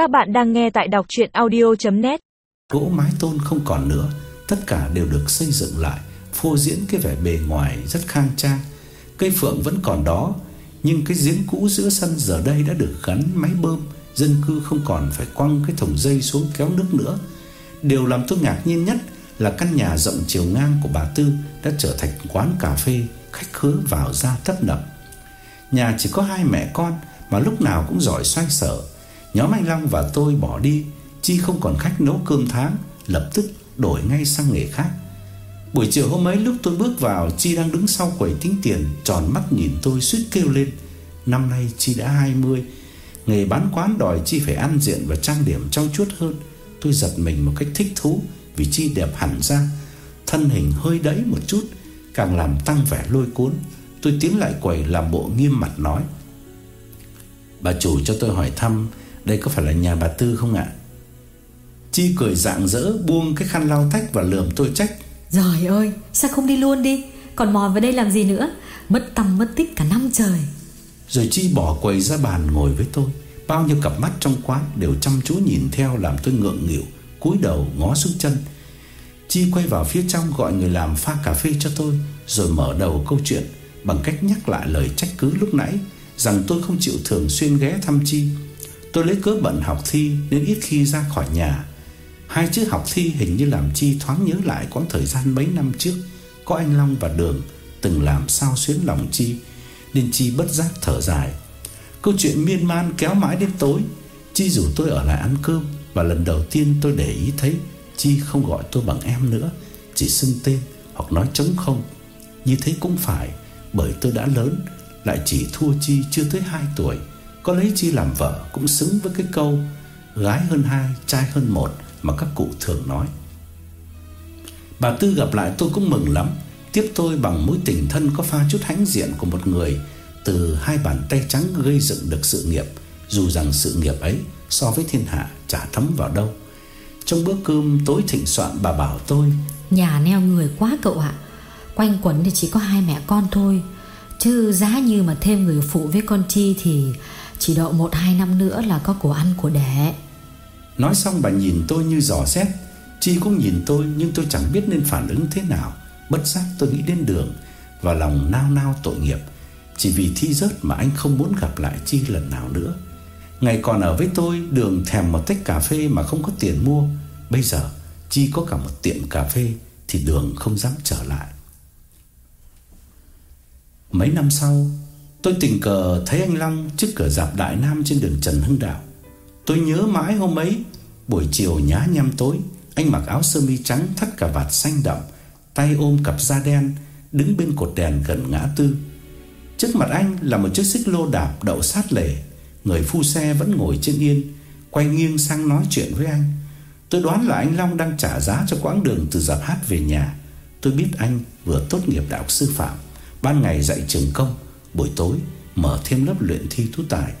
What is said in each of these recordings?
Các bạn đang nghe tại đọc chuyện audio.net Gỗ mái tôn không còn nữa, Tất cả đều được xây dựng lại, Phô diễn cái vẻ bề ngoài rất khang trang. Cây phượng vẫn còn đó, Nhưng cái giếng cũ giữa sân giờ đây đã được gắn máy bơm, Dân cư không còn phải quăng cái thùng dây xuống kéo nước nữa. Điều làm tôi ngạc nhiên nhất Là căn nhà rộng chiều ngang của bà Tư Đã trở thành quán cà phê, Khách khứa vào ra tấp nập. Nhà chỉ có hai mẹ con Mà lúc nào cũng giỏi xoay sở. Nhóm anh Long và tôi bỏ đi, Chi không còn khách nấu cơm tháng, Lập tức đổi ngay sang nghề khác. Buổi chiều hôm ấy lúc tôi bước vào, Chi đang đứng sau quầy tính tiền, Tròn mắt nhìn tôi suýt kêu lên. Năm nay Chi đã 20 Nghề bán quán đòi Chi phải ăn diện Và trang điểm trau chuốt hơn. Tôi giật mình một cách thích thú, Vì Chi đẹp hẳn ra, Thân hình hơi đẫy một chút, Càng làm tăng vẻ lôi cuốn. Tôi tiến lại quầy làm bộ nghiêm mặt nói, Bà chủ cho tôi hỏi thăm đây có phải là nhà bà Tư không ạ? Chi cười dạng dỡ Buông cái khăn lau tách và lườm tôi trách. Trời ơi sao không đi luôn đi? Còn mò vào đây làm gì nữa? Mất tâm mất tích cả năm trời. Rồi Chi bỏ quầy ra bàn ngồi với tôi. Bao nhiêu cặp mắt trong quán Đều chăm chú nhìn theo làm tôi ngượng nghịu cúi đầu ngó xuống chân. Chi quay vào phía trong gọi người làm pha cà phê cho tôi Rồi mở đầu câu chuyện Bằng cách nhắc lại lời trách cứ lúc nãy Rằng tôi không chịu thường xuyên ghé thăm Chi Tôi lấy cớ bận học thi Nên ít khi ra khỏi nhà. Hai chữ học thi hình như làm Chi thoáng nhớ lại Quãng thời gian mấy năm trước Có anh Long và Đường Từng làm sao xuyến lòng Chi, Nên Chi bất giác thở dài. Câu chuyện miên man kéo mãi đến tối, Chi rủ tôi ở lại ăn cơm Và lần đầu tiên tôi để ý thấy Chi không gọi tôi bằng em nữa, Chỉ xưng tên hoặc nói trống không. Như thế cũng phải, Bởi tôi đã lớn, Lại chỉ thua Chi chưa tới 2 tuổi. Có lấy Chi làm vợ cũng xứng với cái câu Gái hơn hai, trai hơn một Mà các cụ thường nói. Bà Tư gặp lại tôi cũng mừng lắm. Tiếp tôi bằng mối tình thân có pha chút hãnh diện của một người Từ hai bàn tay trắng gây dựng được sự nghiệp. Dù rằng sự nghiệp ấy so với thiên hạ chả thấm vào đâu. Trong bữa cơm tối thịnh soạn bà bảo tôi Nhà neo người quá cậu ạ. Quanh quẩn thì chỉ có hai mẹ con thôi. Chứ giá như mà thêm người phụ với con Chi Thì chỉ độ một hai năm nữa là có của ăn của đẻ. Nói xong bà nhìn tôi như giò xét. Chi cũng nhìn tôi nhưng tôi chẳng biết nên phản ứng thế nào. Bất giác tôi nghĩ đến đường Và lòng nao nao tội nghiệp. Chỉ vì thi rớt mà anh không muốn gặp lại Chi lần nào nữa. Ngày còn ở với tôi, Đường thèm một tách cà phê mà không có tiền mua. Bây giờ, Chi có cả một tiệm cà phê Thì đường không dám trở lại. Mấy năm sau Tôi tình cờ thấy anh Long trước cửa dạp Đại Nam trên đường Trần Hưng Đạo. Tôi nhớ mãi hôm ấy, Buổi chiều nhá nhem tối, Anh mặc áo sơ mi trắng thắt cà vạt xanh đậm, Tay ôm cặp da đen, Đứng bên cột đèn gần ngã tư. Trước mặt anh là một chiếc xích lô đạp đậu sát lề. Người phu xe vẫn ngồi trên yên, Quay nghiêng sang nói chuyện với anh. Tôi đoán là anh Long đang trả giá cho quãng đường từ dạp hát về nhà. Tôi biết anh vừa tốt nghiệp đại học sư phạm, Ban ngày dạy trường công Buổi tối, mở thêm lớp luyện thi tú tài.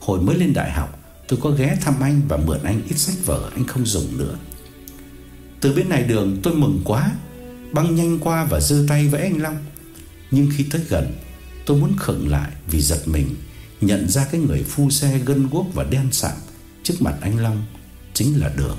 Hồi mới lên đại học, Tôi có ghé thăm anh và mượn anh ít sách vở anh không dùng nữa. Từ bên này đường tôi mừng quá, Băng nhanh qua và giơ tay với anh Long. Nhưng khi tới gần, Tôi muốn khựng lại vì giật mình, Nhận ra cái người phu xe gân guốc và đen sạm Trước mặt anh Long Chính là đường.